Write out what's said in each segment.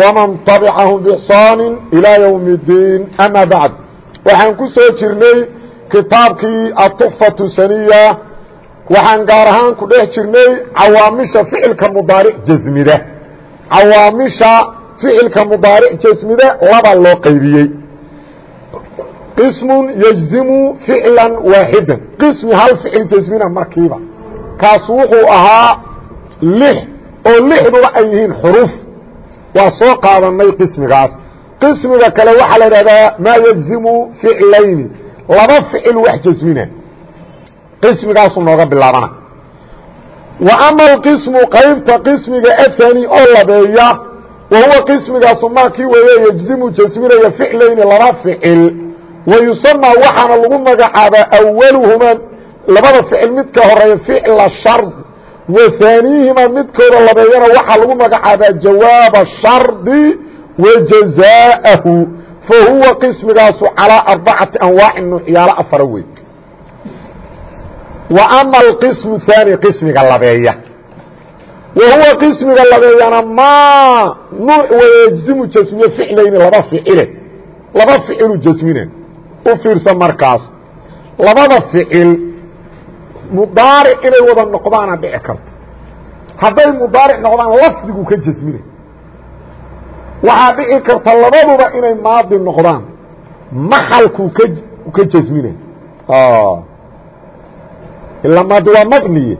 ومن تبعهم بإحsaan إلى يوم الdيin أmا baعd waxaan ku soo jirnay kitaabkii aلطuxfaة saniya waxaan gaar ahaan ku dhex jirnay cawaamisha ficilka mudaaric jasmida cawaamisha ficilka mudaaric jasmida laba loo qaybiyey qism yجzimu ficla waaxida qismi hal ficil jasmina markiiba kaas wuxuu ahaa lix oo lixduba ay yihiin xruf waa soo qaadanay qismigaas. Qismiga kale waxaa la idhahdaa maa yجzimu ficlayni. Laba ficil wax jasmina qismigaasu nooga bilaabana. Wa ama alqismu qaybta qismiga athani oo labeeya wa huwa qismigaasu maa kii weeye yجzimu jasminaya ficlayni laba ficil. Wa yusamaa waxaana lagu magacaabaa awaluhumaa labada ficil midka horreeya ficla shard وثانيهima midkooda labeeyana waxaa lagu magacaabaa jawاaب الشharد وجزاءه فhuوa qسmigaasu عalىa aربacaةi أنواaع نuuعyaalo afara wey وأma الqسم الثاني qسmiga labeeya وhuوa qسmiga labeeyana ma nuuع wayجزimu jasmiye فiclayni laba ficile laba ficilu jasmine u fiirsa markaas labada ficil mudaaric inay wada noqdaana dhici karta hadday mudaaric noqdaan lafdigu ka jasmina waxaa dhici karta labaduba inay maadi noqdaan. Maxalkuu ka ka jasmina ilaa maadi waa mabniye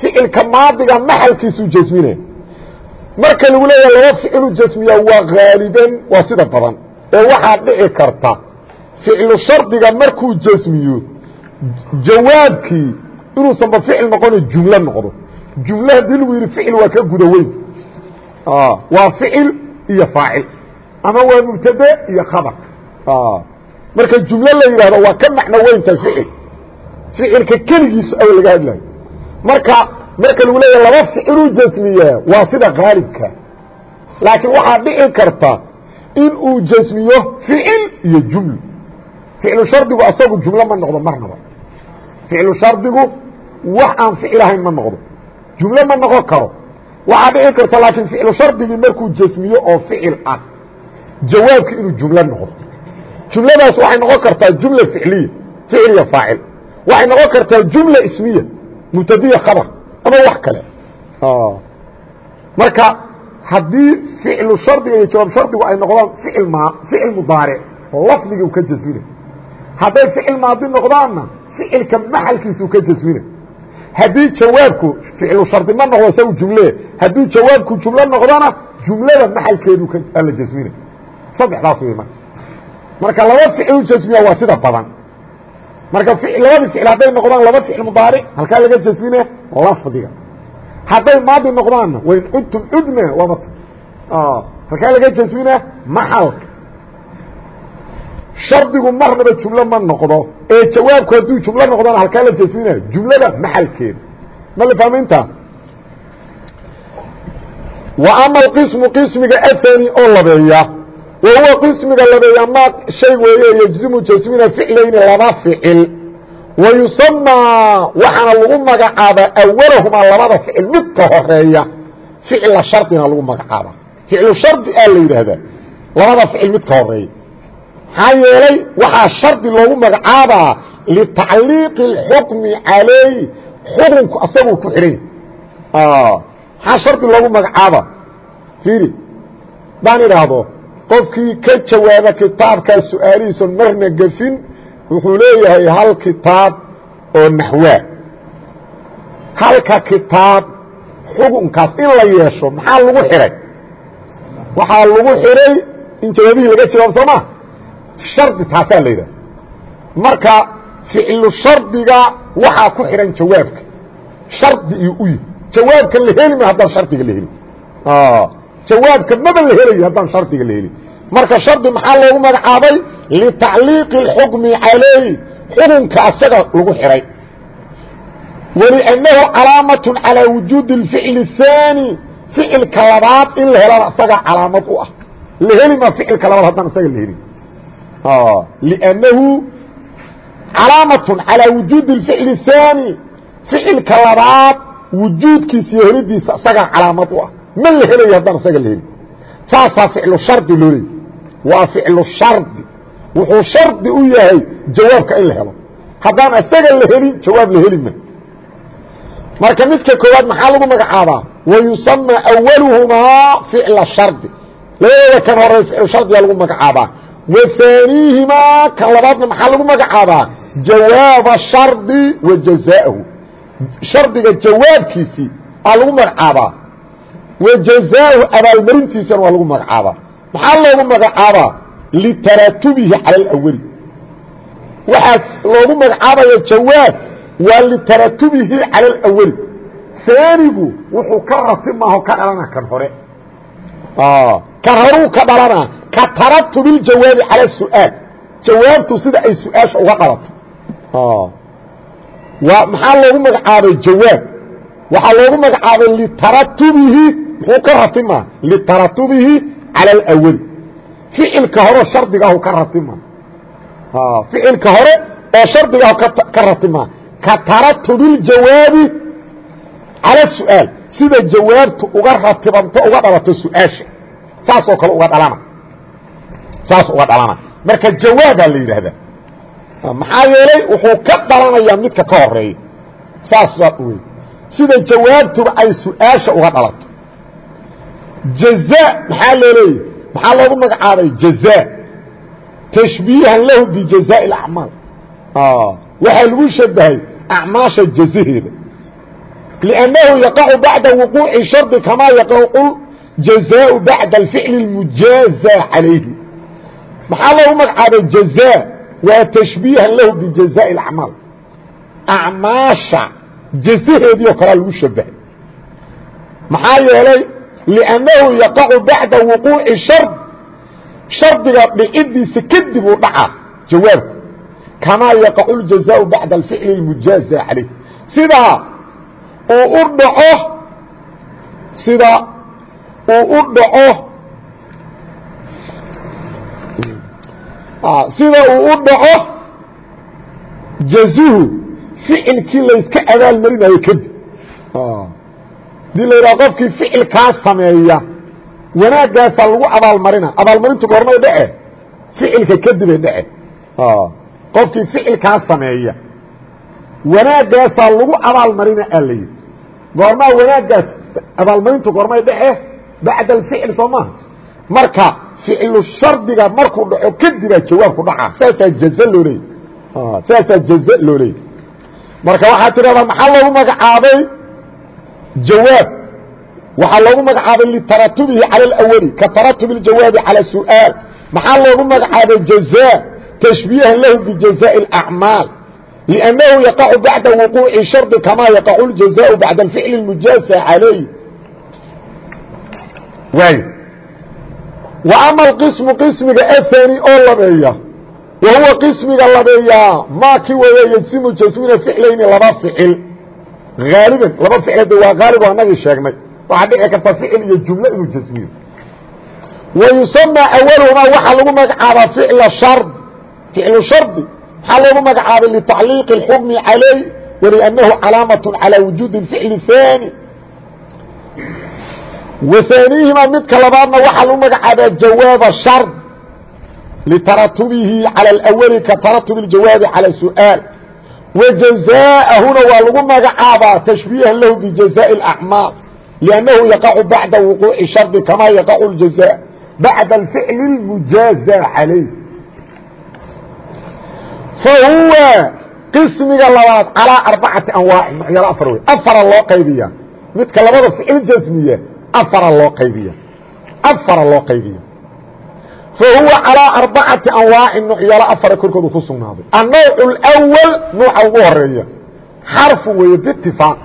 ficilka maadiga maxalkiisuu jasmina marka lagu leeyaha laba ficilu jasmiya waa haaliban waa sida badan. Ee waxaa dhici karta ficlu shardiga markuu jasmiyo jawaabkii inuusanba ficil noqono jumlo noqdo. Jumlo haddii lagu yidhi ficil waa ka guda weyn. Waa ficil iyo faacil. Ama waa mubtade iyo khabar. Marka jumlo la yidhahdo waa ka macno weyntahay ficil. Ficilka keligiisu aw laga hadlayo marka marka lagu leeyahay laba ficiluu jasmiyaa waa sida khaalibka laakiin waxaa dhici karta in uu jasmiyo ficil iyo jumlo ficlu shardigu asagu jumlo ma noqdo marnaba ficlu shardigu wax aan ficil ahayn ma noqdo jumlo ma noqon karo waxaa dhici karta laakiin ficlu shardigii markuu jasmiyo oo ficil ah jawaabki inuu jumlo noqdo jumladaas waxay noqon kartaa jumla ficliya ficil iyo faacil waxay noqon kartaa jumla ismiya mubtadiya khabar ama wax kale marka haddii ficlu shardiga iyo jawaab shardigu ay noqdaan ficil ma ficil mudaaric lafdigii u ka jasminay hadday ficil maadi noqdaanna ficilka maxalkiisuu ka jasmina haddii jawaabku ficlu shardi ma noqdo isagu jumle hadduu jawaabku jumlo noqdona jumlada maxalkeedu la jasmina saddexdaas wey marka. Marka laba ficlu jasmiya waa sida badan. Marka labadii ficil hadday noqdaan laba ficil mudaaric halkaa laga jasmine lafdiga. Hadday maadi noqdaanna wain cudtum cudna waaba halkaa laga jasmina maxalka shardigu marnaba jumlo ma noqdo ee jawaabku hadduu jumlo noqdona halkaa la jasminayo jumlada maxalkeeda ma la fahma intaas wa ama alqismu qismiga athani oo labeeya wa huwa qismiga labeeya ma shay weeye yejzimu jasmina ficlayni laba ficil. Wa yusamaa waxaana lagu magacaabaa awalahumaa labada ficil midka horreeya ficla shardina lagu magacaaba ficlu shardi aa la yidhaahdaa labada ficil maxaa yeelay waxaa shardi loogu magacaabaa litacliiqi اxukmi calayh xukunku asaguu ku xidhan maxaa shardi loogu magacaaba fiiri haddaan idhaahdo qofkii ka jawaaba kitaabkaa su'aalihiisan marna gefin wuxuu leeyahay hal kitaab oo naxwaa. Halka kitaab xukunkaas in la yeesho maxaa lagu xidhay waxaa lagu xidhay in jawaabihii laga jawaabo soo ma shardi taasaa la yidhaha marka ficlu shardiga waxaa ku xidhan jawaabka shardi iyo u yihi jawaabka la heli ma haddaan shardiga la helin jawaabka maba la helayo haddaan shardiga la helin marka shardi maxaa loogu magacaabay litacliiqi اxukmi calayh xukunka asaga lagu xihay wliannahu calaamaة calىa wujuudi اficl الثaanي ficilka labaad in la helana isagaa calaamad u ah la heli ma ficilka labaad haddaan isaga la helin lأnnahu calaamaة calىa wujuudi اficl الثaanي ficilka labaad wujuudkiisa iyo helidiisa isagaa calaamad u ah ma la helayo haddaan isaga la helin saasaa ficlu shardi loo leeyay waa ficlu shardi wuxuu shardi u yahay jawaabka in la helo haddaan isaga la helin jawaab la heli ma marka midka koowaad maxaa lagu magacaabaa wayusamى أwaluhumaa ficla shardi labadooda kan hore ficlu shardiga lagu magacaabaa waniihimaa kan labaadna maxaa lagu magacaabaa jawaaba shardi wa jazaahu shardiga jawaabkiisii aa lagu magacaabaa wa jazaahu abaalmarintiisana waa lagu magacaabaa maxaa loogu magacaabaa litaratubihi cala alawali waxaa loogu magacaabaya jawaab waa litaratubihi cala alawali aanigu wuxuu ka ratib maaho ka dhalana kan hore kan horuu ka dhalana ka taratubi اljawaabi cala su'aal jawaabtu sida ay su-aasha uga dhalato waa maxaa loogu magacaabay jawaab waxaa loogu magacaabay litaratubihi muxuu ka ratimaa litaratubihi cala اlawali ficilka hore shardigahu ka ratima ficilka hore oo shardigahu ka ratima ka taratubi اljawaabi calى su'aal sida jawaabtu uga ratibanto uga dhalato su-aasha saasoo kale uga dhalana saas uga dhalana marka jawaabaa la yidhaahdaa maxaa yeelay wuxuu ka dhalanayaa midka ka horeeya saasa wey sida jawaabtuba ay su-aasha uga dhalato jaza maxaa loo leeyahy maxaa loogu magacaabay jaza tashbiihan lahu bijazaaءi اacmaal waxaa lagu shabahay acmaasha jazaheeda لأnnahu yaqacu baعda wuquuci shardi kamaa yaqacu jazaaءu baعda اficl اmujaazى calayhi maxaa loogu magacaabay jaza waa tashbiihan lahu bijazaaءi اacmaal acmaasha jazaheedii oo kalea lagu shabahay maxaa yeelay لأnnahu yaqacu baعda wuquuci shard shardiga dhicidiisa kadib uu dhacaa jawaabku kamaa yaqacu اljazaaءu baعda اficl اmujaazى calayh sidaa uu u dhaco sida uu u dhaco sida uu u dhaco jazuhu ficilkii layska abaalmarinayo kadib. Hadii la yidhaha qofkii ficilkaa sameeya wanaaggaasaa lagu abaalmarina. Abaalmarintu goormay dhece ficilka kadibay dhece qofkii ficilkaa sameeya wanaaggaasaa lagu abaalmarina aa la yidhi. Goormaa wanaaggaas abaalmarintu goormay dhece bacda alficl soo maaha marka ficlu shardiga markuu dhaco kadibaa jawaabku dhaca saasaa jaza loo leeyay saasaa jaza loo leeyay marka waxaad tidhahdaa maxaa loogu magacaabay jawaab waxaa loogu magacaabay litaratubihi calى اlawali ka taratubi اljawaabi calى su'aal maxaa loogu magacaabay jaza tashbiihan lahu bijazaaءi اlacmaal لأnnahu yaqacu bacda wuquuci shardi kamaa yaqacu اljazaaءu bacda alficli اmujaasa calayh waay wa ama alqismu qismiga aani oo labeeya. Wa huwa qismiga labeeyaa maaki weeye yejsimu jasmina ficlayni laba ficil. Haaliban laba ficilde waa haalib anagii sheegnay. Waxaa dhici karta ficil iyo jumlo inuu jasmiyo wa yusamaa awaluhumaa waxaa lagu magacaabaa ficla shard. Ficlu shardi maxaa loogu magacaabay litacliiqi اlxukmi calay waliannahu calaamatun calaa wujuudi اficli haani waثaanihimaa midka labaadna waxaa lagu magacaabaa jawaaba shard litaratubihi calى اlأwli ka taratubi اljawaabi calى su'aal wajazaa'ahuna waa lagu magacaabaa tashbiihan lahu bijazaaءi اlأcmaal liannahu yaqacu bacda wuquuci shardi kamaa yaqacu اljazaaء bacda alficli اlmujaaza calayh fahuwa qismiga labaad calىa arbacati anwaacin nocyalo afar wey afara loo qaybiya midka labada ficil jasmiya afara loo qaybiya afara loo qaybiya fahuwa calىa arbacati anwaacin nocyalo afara korkoodu ku sugnaaday annowc اlأwal nooca ugu horeeya xarfu weeye bitifaaq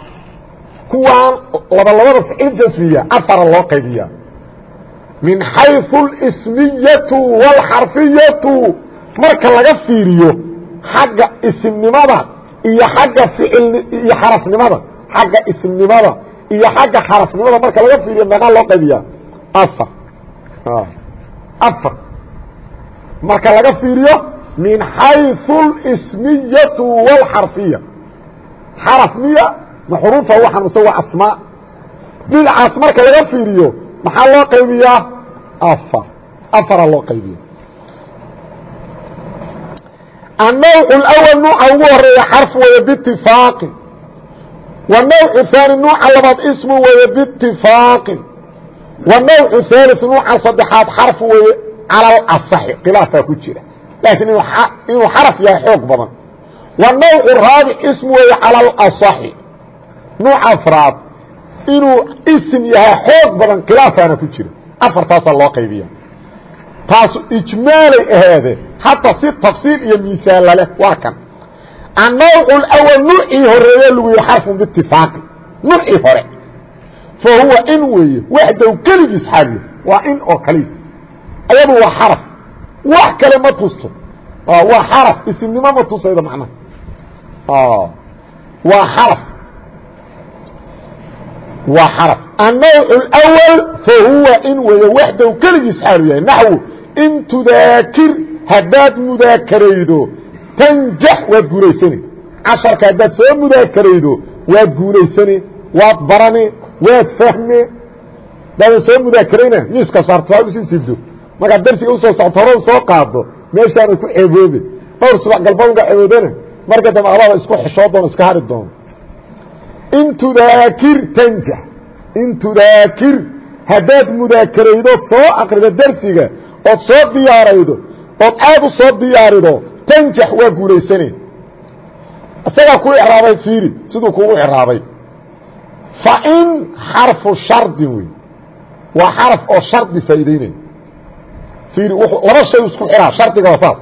kuwaan laba labada ficil jasmiya afara loo qaybiya min xayثu اlsmiyatu wاlxarfiyatu marka laga fiiriyo xagga isimnimada iyo agga iyo xarafnimada xagga isimnimada iyo xagga xarafnimada marka laga fiiriyo meeqaa loo qaybiyaa afar afar marka laga fiiriyo min xayثu اlsmiyatu wاlxarfiya xaraf miya ma xuruufa waxaan mise waa asmaa dhinacaas marka laga fiiriyo maxaa loo qaybiyaa afar afaraa loo qaybiya النوع الأول نوuca ugu horeeya xرف wey bاتiفاaqi والنوع الثاني نوuca labaad اسم wey bاتiفاaqi والنوع الثالث نوuca saddexaad xرف wey calى الأصح khiلaafaa ku jira laakiin inuu xرف yahay xoog badan والنوع الرaaبع اسم wey calى الأصح نوuca أفراad inuu اسم yahay xoog badan khilaafaana ku jira afartaasaa loo qaybiya taasu ijmaalay aheede hadda si tafsiil iyo misaalla leh waa kan annawc اأwl nuucii horeeye lagu yihi xarفun bاtifaaqi nuucii hore fa huwa in weeye waxdow keligiis xaaliya waa in oo kaliya ayadu waa xarف wax kale ma tusto waa xarف isimnimo ma tusaydo macnaha waa xarف waa xarف annawc اأwl fa huwa in weeye waxdow keligiis xaalu yahay naxو in tudaakir haddaad mudaakaraydo tanjax waad guulaysane casharka haddaad soo mudaakaraydo waad guulaysane waad barane waad fahme daadan soo mudaakarayna miiska saarto saa u sii sibdo markaad darsiga u soo socto horada soo qaado meeshaana ku ceeboobe dhowr subax galboonka ceeboodana marka dambe adaba isku xishoo doono iska hari doono in tudaakir tanjax in tudaakir haddaad mudaakaraydood soo aqrido darsiga ood soo diyaaraydo ood aad u soo diyaarido tanjax waa guulaysane isagaa kuu icraabay fiiri siduu kugu icraabay. Fa in xarfu shardin wey waa xaraf oo shardi faa'iideynaya fiiri laba shay isku xiraa shardiga waa saas.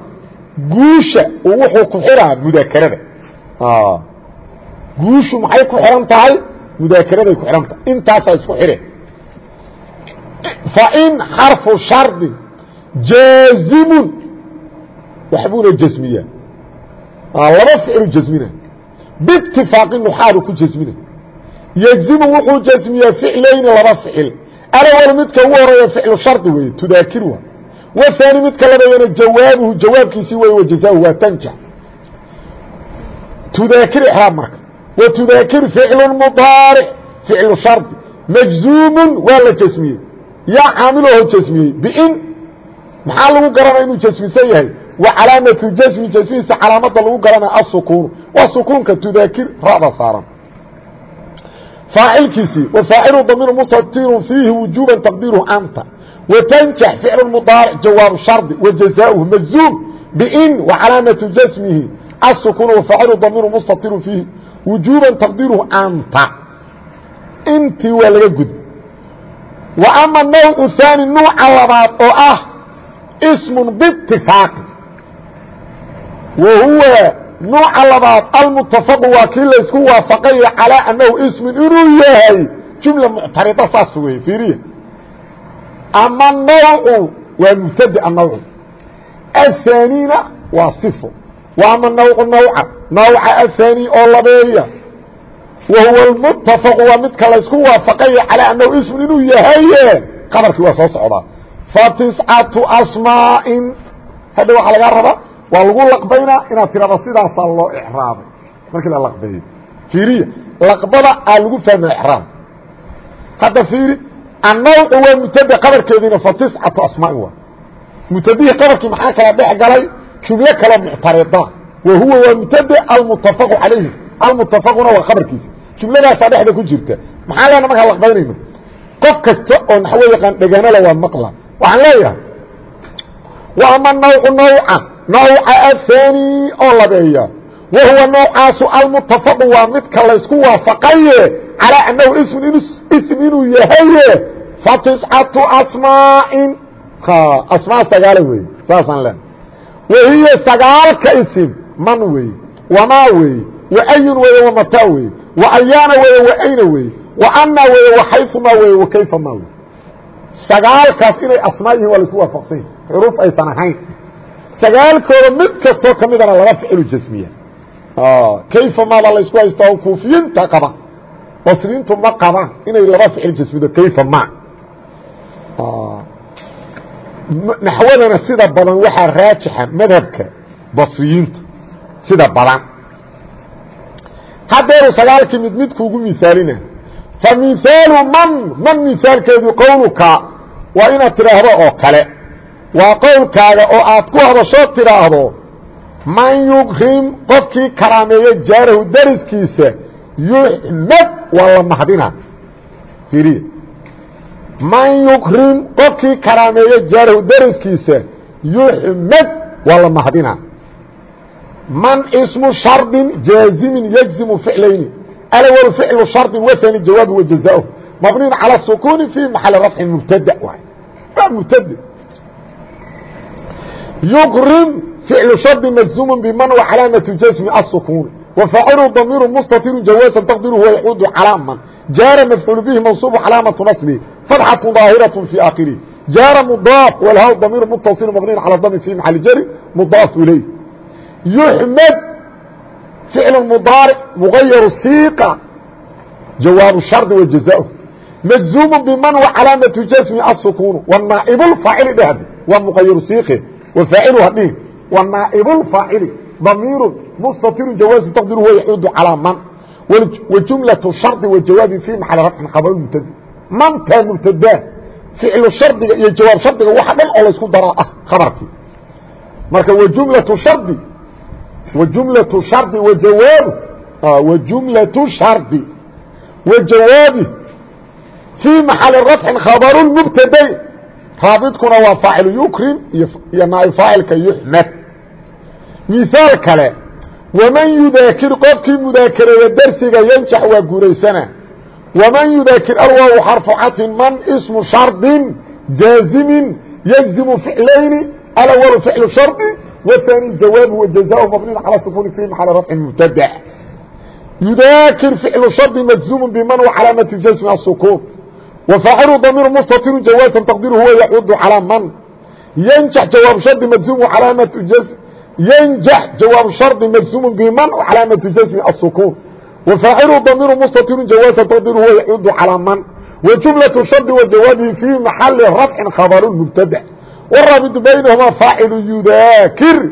Guusha wuxuu ku xiraa mudaakarada. Guushu maxay ku xihan tahay? Mudaakaraday ku xihan tahay. Intaasaa isku xire. Fa in xarfu shardin jaazimun waxbuuna jasmiyaa laba ficlu jasmina. Biitifaaqi nuxaadu ku jasmina. Yejzimu wuxuu jasmiyaa ficlayni laba ficil. Alawal midka ugu horreeya ficlu shardi weeye tudaakir waa. Wahaani midka labeeyana jawaabuhu jawaabkiisii wey wajazaahu waa tanjax tudaakir ixraab marka. Wa tudaakir ficlu mudaaric ficlu shardi. Majzuumun waa la jasmiyey. Yaa caamilaho jasmiyey. Bin maxaa lagu garanaya inuu jasmisan yahay wa calaamatu jasmi jasmihiisa calaamada lagu garanaya asukuunu waa sukuunka tudaakir ra'da saaran. Faacilkiisii wafaacilu damiir mustatirun fiihi wujuban taqdiiruhu anta watanjax ficlu mudaaric jawaabu shardi wajazaauhu majzuum bin wa calaamatu jasmihi asukuunu wafaacilu damiiru mustatirun fiihi wujuban taqdiiruhu anta intii waa laga gudba wa ama nawcu haani nuuca labaad oo ah sm bاtifaaqi wahuwa nuuca labaad almutafaqu waa kii laysku waafaqayo calaa annahu ismin inuu yahay jumla muctarida saas weeye fiiriya ama nawcu waa mubtada nawcu ahaanina waa sifo wa ama nawcu nawca nawca ahaani oo labeeya wahuwa almutafaqu waa midka laysku waafaqayo calaa annahu ismin inuu yahaye qabarkii waa soo socdaa fa tiscatu asmaa'in hadda waxaa lagaa rabaa waa lagu laqbaynaa inaad tirahdo sidaasaa loo icraabay markii la laqbeeyo fiiriya laqbada aa lagu fahma icraab hadda fiiri annawcu waa mubtade qabarkeediina fatiscatu asmaa'in waa. Mubtadihii qabarkii maxaa kala dhex galay? Jumlo kaloo muctarida wa huwa waa mubtade almutafaqu calayhi. Almutafaquna waa qabarkiisa. Jumladaasaa dhexda ku jirta. Maxaa leena markaa laqbaynayno? Qof kasta oo naxwo yaqaan dhegaanala waa maqla. Waxaan leeyahay wa ama nawcu nawca nawca ahaani oo labeeya. Wa huwa nawcaasu almutafaqu waa midka laysku waafaqaye calaa annahu in ism inuu yahaye fatiscatu asmaa'in. Asmaa sagaala weeye saasaan lena wahiya sagaalka isim man weeye wamaa weeye waayun weeye wamataa weeye wa ayaana weeye waayna weeye wa anaa weeye wa xayumaa weeye wa kayfa maa weye sagaalkaas inay asmaa yihiin waa la isku waafaqsanya xuruuf aysan ahayn sagaalkooda mid kastoo ka midana laba ficilu jasmiya. Kayfa maabaa la isku haystaa kuufiyiinta qaba? Basriintu ma qabaan inay laba ficil jasmido kayfa ma? Naxwadana sida badan waxaa raajixa madhabka basriyiinta sida badan. Haddeeru sagaalkii mid midkuugu misaalina fa mihaalu man man mihaalkeedu qowluka waa inaad tidhaahdo oo kale waa qowlkaaga oo aad ku hadasho tidhaahdo man yukrim qofkii karaameeya jaarahu dariskiisa yuxmad waa la mahdina iriya man yukrim qofkii karaameeya jaarahu dariskiisa yuxmad waa la mahdina man ismu shardin jaazimin yجzimu ficlayni alwl ficlu shardi wasani jawaabi wajazaahu mabniin calى sukuuni fii maxali rafcin mubtada waay. Waa mubtade yukrim ficlu shardi majzuumu biman wa calaamatu jasmi الsukuuni وفاacل ضمير مsتطر جواaزا تقدر هو يعuud عalى mن jاaر مفعول bه منصوب cلاaمة نصبه فضحة ظاaهرة في آkره jاaر مضاaف والhw ضمير متصل مبني على ضم في محل jر مضاaف إليه يحمد فعل مضارع مغير سيقة جواب الشhرط وجزاؤه مجزوم بmن وcلاaمة جسم السكون والنائب الفاaعل dhhd waa مغير سيقe وفاaعل hadhi ونائب الفاaعل ضمير مستطر جواaز تقدر هو يعuud على mن وجملة شرط وجواaب في محل رفع خبر مبتd mnta مبتda فعل شhardiga iyo jawاaب شhardiga waxa dhan oo laysku daraa ah khabarkii marka وجملة شharد وجملة شharد وjawاab وجملة شharد وjawاaبه في محل رفع خبر مبتd rاabطkuna waa فاaعل يكرم iyo نaaب فاaعلka يحمد miثaal kale وmaن يudaakir qofkii mudaakareeya dersiga ynjax waa guuraysana وmaن يudaakir alwaaw xarفu caطفin man smu شharطi jaaزimi yجزimu فiclayni alأول فicل شharطi والثاني jawاab وجزاء مبني calى سkون في محل رفع مبتdع يudaakir فicل شharطi مجزuم bmن وcalaamaة جسم السكون وفاacل ضمير مستطر جawاaزا تقدير هو يعuud calى mن ynjax jawاaب شharطi مجزuم وcalaamaة جسم ينجح جواب شرط مجزوم بمن وعلامة جزم السكون وفاعل ضمير مستتر جواز تقدير هو يعود على من وجملة الشرط وجوابه في محل رفع خبر المبتدع والرابط بينهما فاعل يذاكر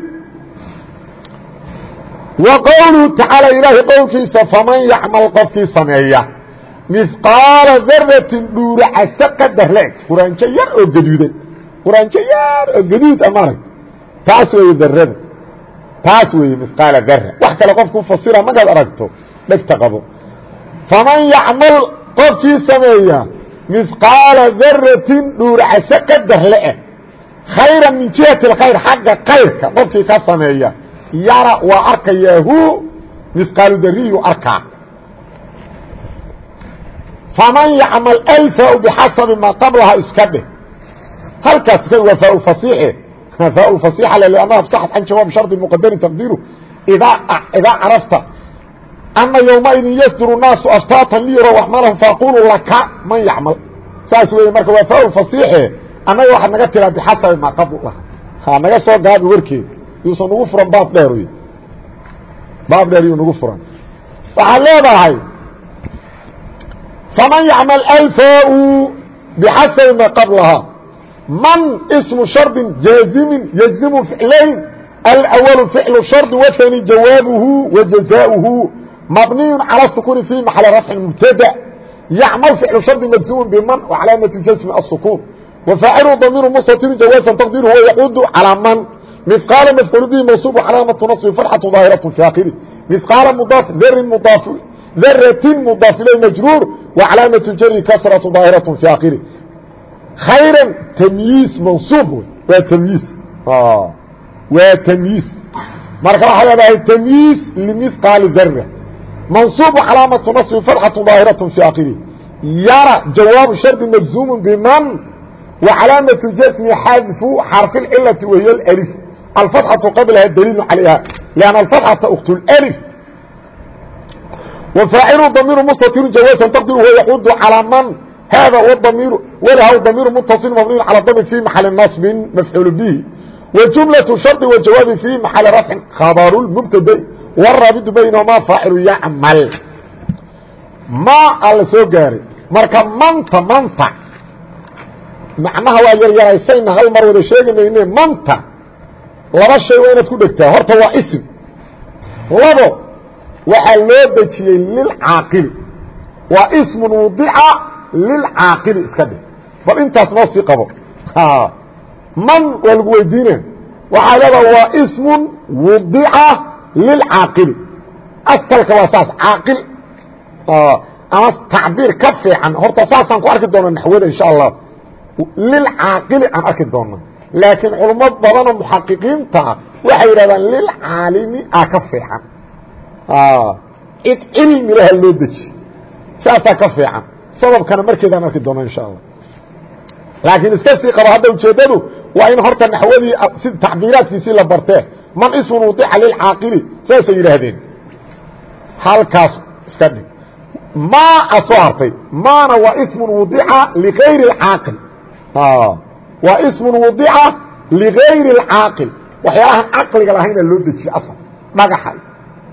وقوله تعالى إلهي قولكيس فمن يعمل قفكي mihqaala daratin dhuura case qadar la-eg quraanjo yar oo gaduudan. Quraanjo yar oo gaduud ah amarag taas weeye darada taas weeye mihqaala dara wax kale qofku fasira markaad aragto. Dhegta qabo. Faman yacmal qofkii sameeya mihqaala daratin dhuura case qadar la-eg khayra min jihati اkhayr xagga kayrka qofkii ka sameeya. Yara waa arkayaa hu mihqaalu dariyu arkaa faman yacmal alfau bixasabi maa qablaha iska dheh halkaas waa faau fasiixe faau fasiixa le annaha afsaxat can jawaab shardi muqadarin taqdiiru idaa idaa carafta ana yowmaidin yasduru naasu ashtaatan liyura waxmalahum faaqulu laka man yacmal saas weeye marka waa faau fasiixe annaga waxaad naga tiraa bixasabi maa qablaha ha naga soo gaabi warkeeda yuusan nagu furan baab dheery baab dheer yuu nagu furan waxaad leedahay faman yacmal alfa-u bixasabi maa qablaha من اسم شرط جازم يجزم فعلين الأول فعل شرط والثاني جوابه وجزاؤه مبني على السكون في محل رفع مبتدأ يعمل فعل شرط مجزوم بمن وعلامة جزم السكون وفاعل ضمير مستتر جوازا تقدير هو يعود على من مثقال مفعول به منصوب علامة نصب فتحة ظاهرة في آخره مثقال مضاف ذر مضاف ذرة مضاف إليه مجرور وعلامة جر كسرة ظاهرة في آخره khayra tamyiis mansuub waa tamyiis waa tamyiis marka waxay leedahay tamyiis limihqaali dara mansuubu calaamatu nasbi fatxatu daahiraة fi akhirih yara jawaabu shardi majzuumu biman wa calaamatu jasmi xadfu xarfi اlcilati wahiy alif alfatxatu qablaha daliilu calayha lanna alfatxata ukt اlif wa faacilu damiiru mustatiru jawaasan taqdiru huwa yacuudu calaa man hada damiir wlh damiir mutaصil mabniy calى dami fi maxali naصbi mafcuul bihi wjumlaة shardi wajawaabi fi maxali rafcin khabaru mubtadai wraabidu baynahuma faacilu yacmal ma a la soo gaaray marka manta manta macnaha waa yaryaraysayna hal mar wada sheegi mayne manta laba shay waa inaad ku dhegtaa horta waa ism labo waxaa loo dejiyey lilcaaqili waa ismun wudica lilcaaqili iska dhig. Bal intaas noo sii qabo. Man waa lagu weydiina waxaa leedaha waa ismun wudica lilcaaqili asalka waa saas caaqil. Ama tacbiir ka fiican. Horta saasaan ku arki doona naxwada insha allah. Lilcaaqili aan arki doona laakiin culamo badanoo muxaqiqiinta ah waxay yidhahdaan lilcaalimi a ka fiican cid cilmi laha loo deji. Saasaa ka fiican. Sababkana markeedaan arki doona insha allah laakiin iska sii qabo hadda ujeeddadu waa in horta naxwadii si tacbiiraadkiisii la bartee. Man ismun wadica lilcaaqili saasay yidhaahdeen. Halkaas iska dhig. Maa a soo hartay. Maana waa ismun wadica ligayri اcaaqil waa ismun wadica ligayri اlcaaqil waxyaalahan caqliga lahayna loo dejiye asal. Dhagaxa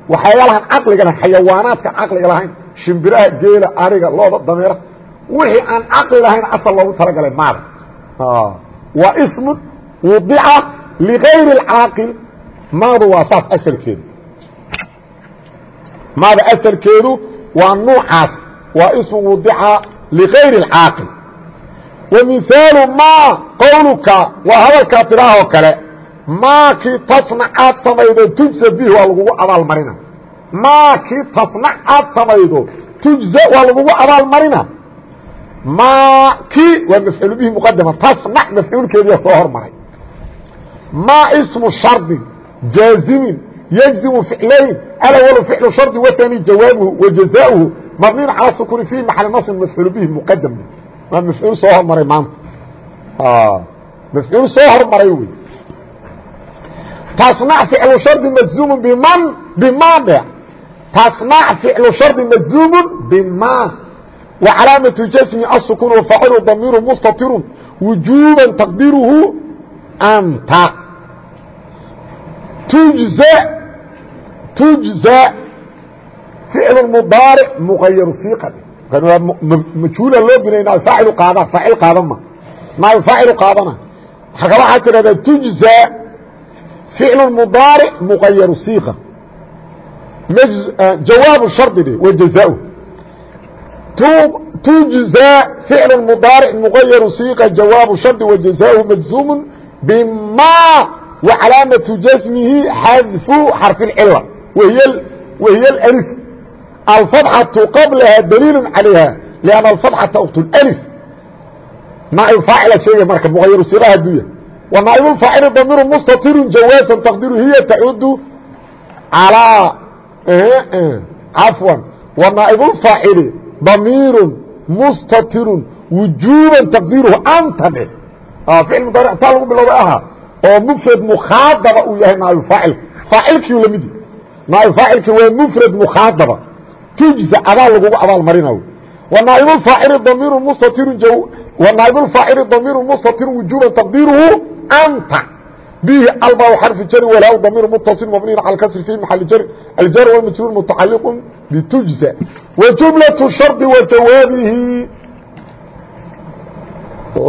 waxyaalahan caqliga lahayn xayawaanaadka caqliga lahayn shimbiraha geela ariga looda dameera wixii aan caqli lahayn asal loogu talagalay maada waa ismun wadica ligayri اlcaaqil maadu waa saas asalkeedu. Maada asalkeedu waa nuucaas waa ismu wadica ligayri اlcaaqil wa mihaalu qowluka waa hadalkaa tiraahoo kale maakii tasnac aad samaydo tujza bih waa lagugu abaalmarina. Maakii tasnac aad samaydo tujza waa lagugu abaalmarina. Maakii waa mafcuul bihi muqadama tasnac mafcuulkeediia soo hormaray. Maa ismu shardin jaazimin yajzimu ficlayn alawal ficlu shardi waani jawaabuhu wa jazaahu mabniin calaa sukuni fiihi maxal nasbin mafcuul bihi muqadam waa mafcuul soo hormaray maanta. Mafcuul soo hormaray wey tasmac ficlu shardi majzuumun biman bimaa dhec tasmac ficlu shardi majzuumun bimaa wa calaamatu jasmi asukun wafaacilu damiiru mustatirun. Wujuuban taqdiruhu anta. Tujza tujza ficlu mudaaric muqayaru fiiqa majhuula loo binayna faacilu qaada faacil qaadama maayo faacilu qaadana marka waxaad tidhahdaa tujza فicل مضاaرع مغayر صيqة jawaaب شhardi dhe وجزاؤه تujزى فicل مضاaرع مغayر صيqة jawaaب شharد وجزاؤه مجزوم بma وcalaamaة jasmihi xadfu xarفi اcila wahiy اlأlif alفadxaةu qablaha daliil عalayha لأnna alفadxaةa ukt اlأlif naaib faacila sheegay marka mغayru siqaha duya wa naaib اfaacili damiru mustatiru jawaasan taqdiru hiya tacudu alىa cafwan wa naaib اfaacili damiiru mustatiru wujuba taqdiruhu anta dhe ficil mudaaric taa lagu bilowbay ahaa oo mfrad mkhaadaba uu yahay naaib faacilku faacilkiu lamidi naaib faacilki waa mfrad mkhaadaba tujza adaa lagugu abaal marinayo wanaaibfaacili damiru mustatiru wanaaibfaacili damiru mustatiru wujuban taqdiiruhu anta bihi alba xarfu jari walaa damiir mutaصil mabniyin cala kasri fi maxali jari aljar wmajruur mutacaliq bitujza wajumlaة shardi wa jawaabihi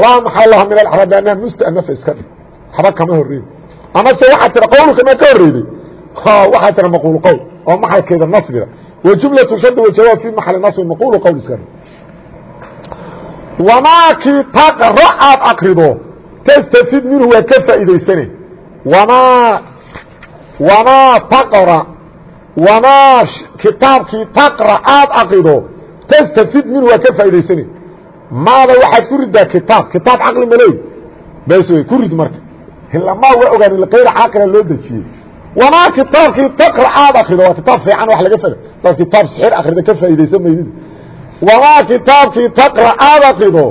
laa maxaa laha min acraab anha mustanafa iska dhig waxba kama horeyn amase waxaa tira qowlka ma ka horeyday waxaa tira maquul qowl oo maxalkeeda nasbiga wajumlaةu shard wajawaab fi maxali nasbi maquul qowl iska dhig wamaakii taqra aad akrido tastafid minhu waa ka faa'iidaysane. Wamaa wamaa taqra wamaa kitaabkii taqra aad akrido tastafid minhu waa ka faa'idaysane maada waxaad ku ridaa kitaab kitaab caqli maleey bes wey ku rid marka. Hilamaa waa ogaan ilkayr caaqila loo dejiyey. Wamaa kitaabkii taqra aad akrido waa kitaab fiican wax laga fada daad kitaab sixir akrida ka faa'iidaysan maydid wamaa kitaabkii taqra aad akrido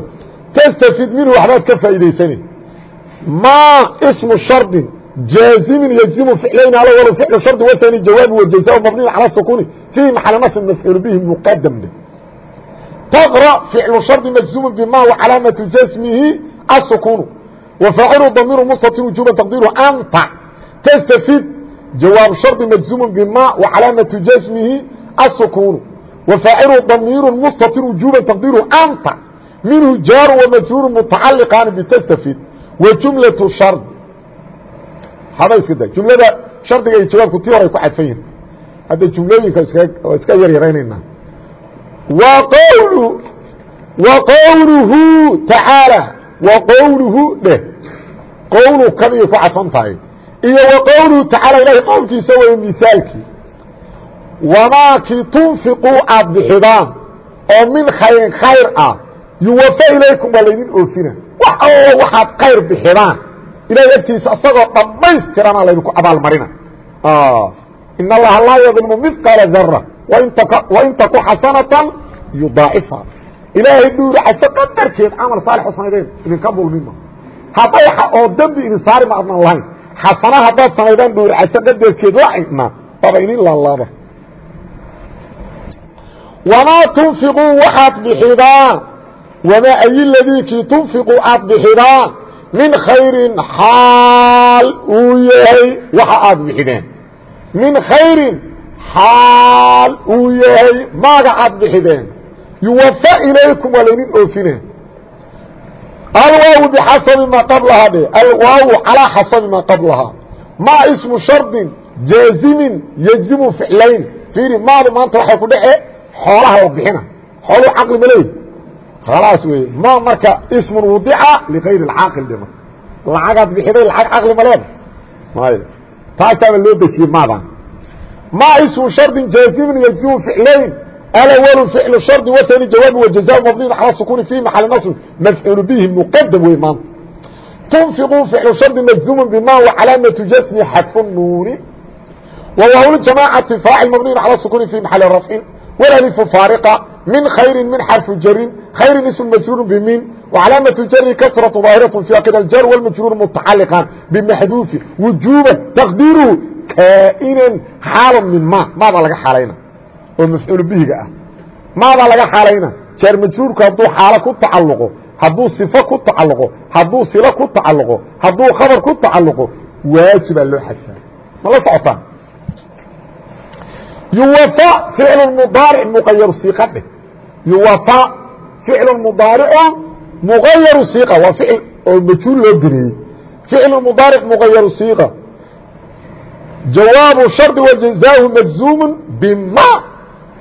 tastafid minhu waxbaad ka faa'iidaysane ma smu shardi jaazimin yجzimu ficlaynal wal ficlu shardi waani jawaabi wajazaa mabniy calى sukuni fii maxal nasb mafcuul bihi muqadam dhe taqra ficlu shardi majzumu bima wacalaamatu jasmihi asukunu wafaacilu damiiru mustatir wujuba taqdiiru anta tastafid jawaab shardi majzumu bima wacalaamatu jasmihi asukunu wafaacilu damiiru mustatir wujuba taqdiiru anta minhu jaaru wamajruuru mutacaliqaani bitastafid wajumlaةu shard. Haba iska da jumlada shardiga iyo jawaabku tii hore ay ku xadfan yihiin hadda jumlooyinka iska iska yar yaraynayna wa qowlu wa qowluhu tacaalى wa qowluhu dheh. Qowlu kadiyay ku cadfan tahay. Iyo wa qowluhu tacaala ilahay qowlkiisa wey misaalkii. Wamaakii tunfiquu aad bixidaan oo min khayrin khayr ah yuwafa ilaykum baa laydin oofina wax allo waxaad khayr bixidaan ilahay agtiisa isagoo dhammaystirana laydinku abaalmarina in allaha laa yadlimu midqaala dara wain taku xasanatan yudaacifa ilaahay dhuuracase qadarkeed camal saalix u samaydeen idinka dulmima hadday oo dembi idin saari ma adnan lahayn. Xasana haddaad samaydaan dhuuracase qadarkeed laina waaba idin laalaaba wamaa tunfiquu waxaad bixidaan wamaa ay ladii kii tunfiquu aad bixidaan min khayrin xaal uu yahay waxa aad bixideen min khayrin xaal uu yahay maaga aad bixideen yuwafa ilaykum waa laydin oofine alwaaw bixasabi maa qablahaa dhe alwaaw calaa xasabi maa qablahaa maa ismu shardin jaazimin yejzimu ficlayn fiiri maadu maanta waxay ku dhece xoolaha la bixina xooluhu caqli ma leeyi khalaas weeye ma marka ismun wudica ligayri اcaaqil dhima lacagaad bixiday lacag caqli ma leeda may taasaaba loo dejiyey maadan maa ismu shardin jaazimin yajzimu ficlayn alawlu ficlu shardi wasani jawaabi wajazaau mabniyun cala sukuni fii maxali nasri mafcuulu bihi muqadam wey maanta tunfiqu ficlu shardi majzumun bima wacalaamatu jasmi xadfu nuuni wawahlu jamaacati faacil mabniyun cala sukuni fii maxali rafcin walalifu faariqa min khayri min xarfu jarin khayrin ism majruur bimin wcalaamatu jari kasraة ظaahiraة fi akir اjar wاlmajruur mutacaliqan bimaxduufi wujuba taqdiiruhu kaa'inan xaala min ma maadaa laga xaalayna oo mafcuul bihiga ah maadaa laga xaalayna jaar majruurku hadduu xaalo ku tacalluqo hadduu sifo ku tacalluqo hadduu silo ku tacalluqo hadduu khabar ku tacalluqo waajibaa loo xadfaa ma la socotaa yuwafa ficlu mudaaric muqayaru siiqa dheh yuwafa ficlu mudaarico muqayaru siiqa waa ficil oo majhuul loo gereeyey ficlu mudaaric muqayaru siiqa jawaabu shardi wajazaahu majzuumu bima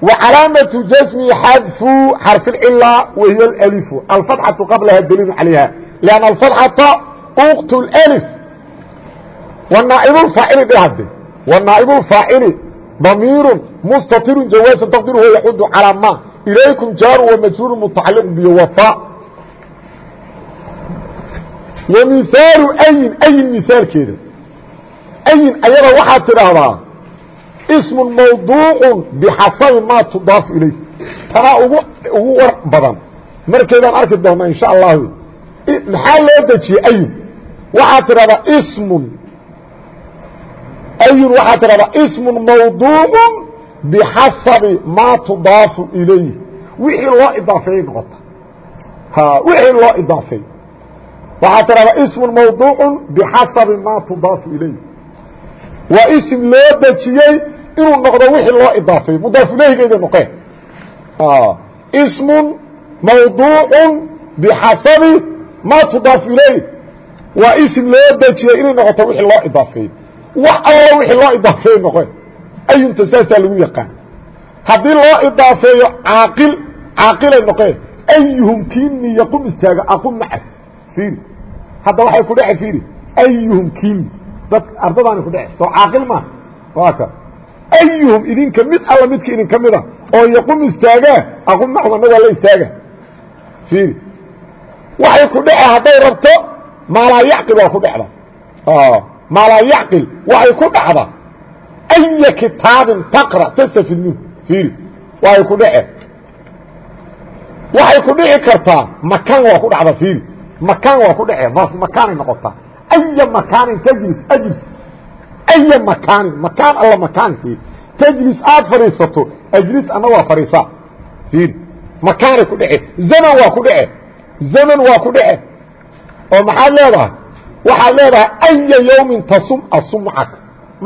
وcلاaمة جسم xdف xرف الclة وهy الألف الفضحة qبلha dليل عaليها لأن الفضحة qت الألف ونaaئب الفاaعل dhd ونaaئب الفاaعل ضميir مستطر جواaزا تقدير هو يحud ilaykum jaaru wa majruuru mutacaliq biwafaa wa mihaalu ayin ayin mihaalkeeda ayin ayada waxaad tidhaahdaa ismun mawduucun bixasabi maa tudaafu ilayh tanaa ugu ugu war badan markeedaan arki doona insha allahu maxaa loo dejiyey ayin waxaad tidhahdaa ismun ayin waxaad tidhahdaa ismun mawduucun bxasabi maa tudaafu ilayh wixii loo idaafeeyay noqota wixii loo idaafeey waxaa tiradaa ismu mawduucu bxasabi maa tudaafu ilayh waa ism loo dejiyey inuu noqdo wixii loo idaafeey mudaaf ilayhigeyda noqeen ismu mawduucu bxasabi maa tudaafu ilayh waa ism loo dejiyey inay noqoto wixii loo idaafeey wax alla wixii loo idaafeey noqeen ayunta saasaa lagu yaqaan. Haddii loo idaafeeyo caaqil caaqilay noqeen. Ayuhum kiini yaqum istaaga aqum maca fiiri. Hadda waxay ku dhece fiiri. Ayuhum kiini dad ardadaani ku dhece soo caaqil maaha waa ka. Ayuhum idinka mid alla midka idinka mida. Oo yaqum istaagaa aqum maxum anna waa la istaaga. Fiiri. Waxay ku dhece hadday rabto maalaa yacqil waa ku dhecda. Maalaa yacqil waxay ku dhacda aya kitaabin taqra tastafid minhu fiiri waxay ku dhece waxay ku dhici kartaa makaan waa ku dhacda fiiri makaan waa ku dhece makaanay noqotaa aya makaanin tajlis ajlis aya makaanin makaan alla makaankii tajlis aad fadhiisato ajlis anna waa fadhiisaa fiiri makaanay ku dhece zaman waa ku dhece zaman waa ku dhece oo maxaad leedahay waxaad leedahay aya yawmin tasum asumcaka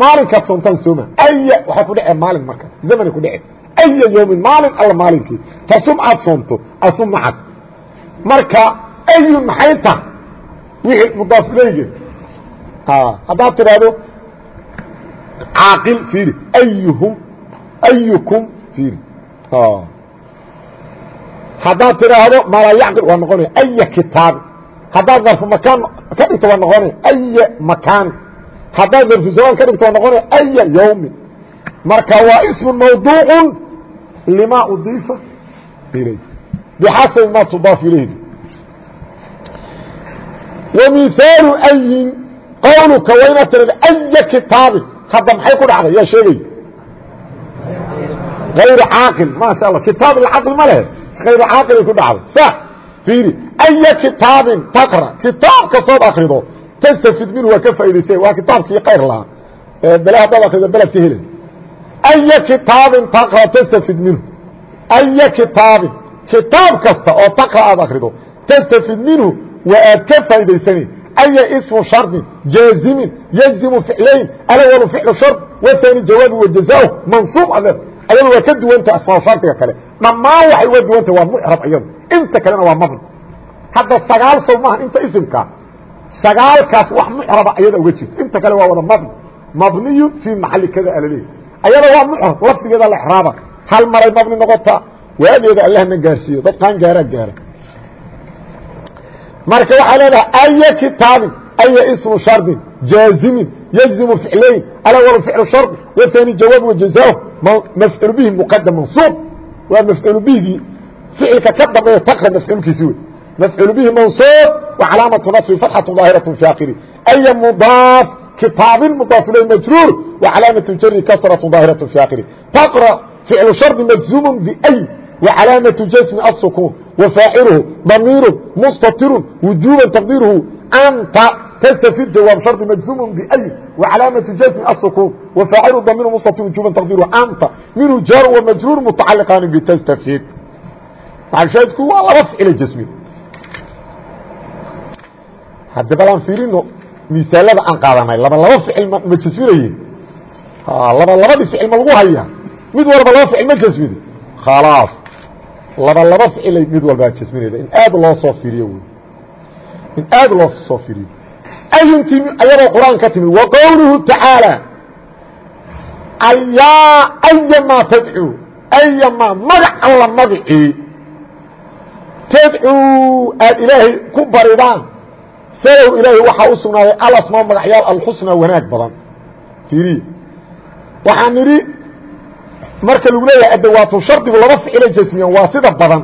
maalinkaad soontaan sooma aya waxaa ku dhece maalin marka. Zamanay ku dhece aya yawmin maalin alla maalinkii. Tasum aad soonto asumcaka marka ayun maxay tahay wixii mudaafileyge haddaad tidhaahdo caaqil fiiri. Ayuhum ayukum fiiri. Haddaad tidhaahdo malaa yacqil waa noqonaya. Aya kitaabi haddaad darfu makaan ka dhigto waa noqonaya. Aya makaani haddaad drfuzamaan ka dhigtoo noqonay aya yowmin marka waa ismu mawduucu lima udiifa ilay bxasabi ma tudaaf ilayhi wmihaalu ayin qowluka waa inaad aya kitaabi. Hadda maxay ku dhacday? Yaa sheegay. Ayr caaqil maasha alla kitaab ilcaql ma lehe. Ayr caaqilay ku dhacday. Sa fiiri aya kitaabin taqra. Kitaab kastood akrido tstafid minhu waa ka faaidaysa waa kitaabkii kayr lahaa. Bele haddaad akrido beled ka helen أya kitaabin taqra tstafid minhu. أya kitaabin. Kitaab kasta oo taqra aad akrido tstafid minhu waa aad ka faa'idaysani aya ismu shardi jaazimin yajzimu ficlayn alawlu ficlu shard waani jawaabi wajazaahu mansuub adeed ayadu waa ka duwanta asmaa shardiga kale. Dhammaan waxay uga duwanta waa mucrab iyadu inta kalena waa mabni hadda sagaal sow maaha inta isimkaa sagaalkaas wax mucraba ayada uga jirto inta kale waa wada mabni. Mabniyu fii maxali kada alaleehi ayada waa mucrab lafdigeeda la exraaba hal maray mabni noqotaa waageeda allahna gaarsiiyo. Dad qaan gaaraa gaara. Marka waxaa leedahay aya kitaabin aya ismu shardin jaazimin yجzimu ficlayn alawal ficlu shard wani jawaab wajazaahu mafcul bihi muqadam mansuub waa mafcul bihigii ficilka ka dambeeya taqra mafcuulkiisi wey mafcul bihi mansuub wa calaamatu naصbi fatxatu ظaahiraة fi akhiri aya mudaaf kitaabin mudaaf ilay majruur wa calaamatu jari kasraة ظaahiraة fi akhiri taqra ficlu shardi majzuum by وcلاaمة جسم السكون وفاaعله ضمير مستطر وجوبا تقديره أنت تستفيد جواب شرط مجزوم بأي وعلاaمة جسم السكون وفاaعل ضمير مستطر وجوبا تقديره أنت منه جار ومجرور متعلقان بتستفيد محaشhaهدku waa laba فعل جسمi haddi badaan fiirino misaalada aan qaadanay laba laba ficil ma jasminaye laba labadii ficil ma lagu haya mid walba laba ficil ma jasmine khalaas laba laba ficilay mid walbaa jasminaysa in aad loo soo fiiriyo in aad loo soo fiiriyo. Ayun timi ayadoo qur'aan wa qowluhu tacaalى ayaa ayamaa tadcuu ayamaa magac alla magacii. Tadcuu aad ilaahay ku salow ilaahay waxaa u sugnaaday alasmaa magacyaal alxusnaa wanaag badan. Fiiriya waxaa nidhi marka lagu leeyahay adawaatu shardigu laba ficilay jasmiyaan waa sida badan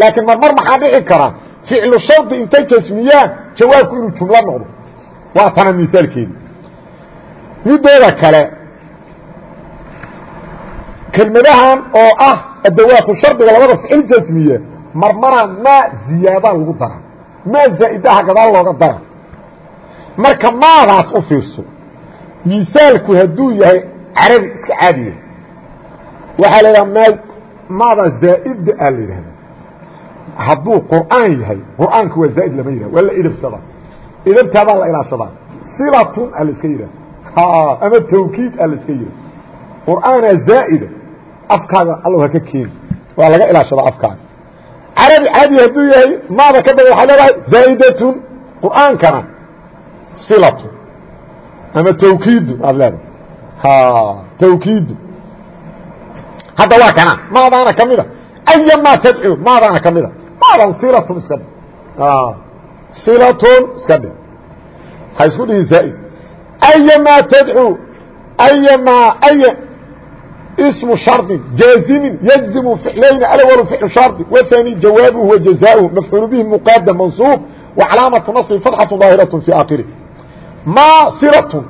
laakiin marmar maxaa dhici kara? Ficlu shardi intay jasmiyaan jawaabku inuu jumlo noqdo. Waa tana misaalkeedi midooda kale kelmadahan oo ah adawaatu shardiga labada ficil jasmiye marmaraa maa ziyaadaa maa zaa'idaha gadaal looga dara. Marka maadaas u fiirso misaalku hadduu yahay carabi iska caadiya waxaa la idhaha maa maada zaa'ida a la yidhahda hadduu qur'aan yahay qur'aanka waa zaa'id lama yidhah waa la idabsadaa idabtaadaa la ilaashadaa silatun a la iska yidhah ama tawkiid a la iska yidhah qur'aanaa zaa'ida afkaaga allow haka keeni. Waa laga ilaashadaa afkaaga carabi caadi hadduu yahay maada ka daba waxaa leedahay zaa'idatun qur'aankana silatun ama tawkiidu aad leedahay. Tawkiidu. Hadda waa kana. Maadaana ka mida. Ayamaa tadcuu maadaana ka mida. Maadan silatun iska dhig. Silatun iska dhig. Ha isku dhihi zaa'id. Ayamaa tadcuu ayamaa aya ismu shardin jaazimin yajzimu ficlayni alawlu ficlu shardi waثani jawaabuhu wa jazaaؤuhu mafcuul bihi muqaadam mansuub wa calaamatu naصbi fatxatu ظaahiraة fi aakhirih ma silatun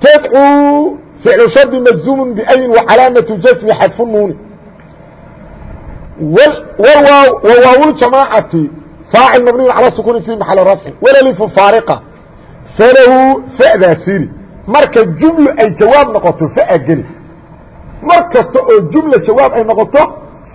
tadcuu فعل شhرد مجزوم بأي وعلاaمة جسم xdف النuن وwaaw الجaماعaة فاaعل مبني على سكون في محل رفع وللف فاaرقة فlhu فdaas فiri marka جuمل ay jawاaب noqoto فa geli mar kasta oo jumla jawaab ay noqoto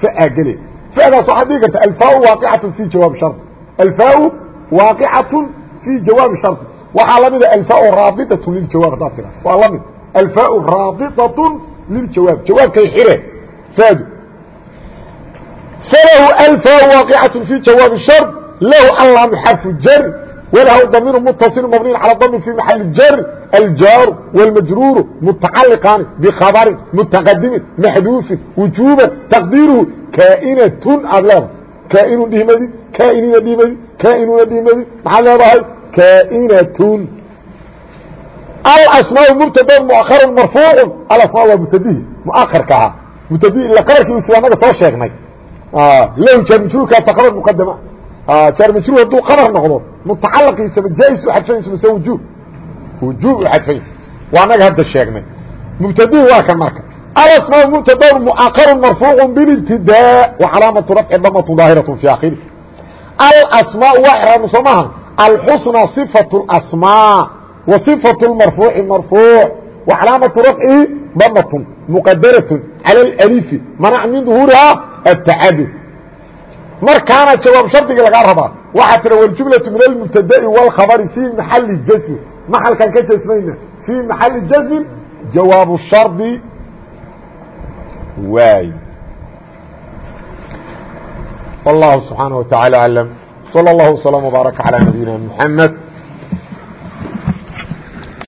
fa gele adaas waxaad dhigi karta alfaau waaqicatun fii jawaab shari alfaau waaqicatun fii jawaabi shari waxaa la mida ah, alfaau raabiatun liljawaab hadaad tiraa waa la mid. Alfaau raabiatun liljawaab jawaabkay xire. Faadu. Falahu alfaau waaqicatun fii jawaabi shar lahu allamu xarfu jar wlh damiir mتصل mbniي alى dm في maحaل jr الjاar والmajrوur متacaliqaani bkhabri متaqadimi maxduufin وujuba تqdiirhu kaaئnaة aad leedahay kaainu dhihmadi kaainina dhihmadi kaainuna dhihmadi maxaad leedahay kaaئnaة alasmاء mbtad mؤkr marfuuع alasmاء waa mubtadihi mؤkrka ahaa mubtadi ila qabarkii islaamada soo sheegnay lahu jaarmajruurkaasa qabar mqadama jaarmajruur hadduu qabar noqdo mutacalaqiisaba jaa-is u xadfaysa mase wujuub wujuub u xadfay waa anaga hadda sheegnay mubtadihi waa kan marka alasmaa mubtadaun muaqarun marfuucu bilibtidaa wa calaamatu rafci damatu daahiratu fi akhiri alasmaa waa iraabna soo maaha alxusna صifatu اlasmaa wa صifatu اlmarfuuci marfuuc wa calaamatu rafcihi damatun muqadaratun cala اlalifi manac min duhuurihaa atacadud markaana jawaab shardiga lagaa rabaa waxaa tira wاljumlaةu min اlmubtada'i wاlkhabari fii maxali jasmin maxalkaan ka jasmayna fii maxali jasmin jawaabu shardi waay والله سبحانه وتعالى أعلم صلى الله وسلم وبارك على نبينا محمد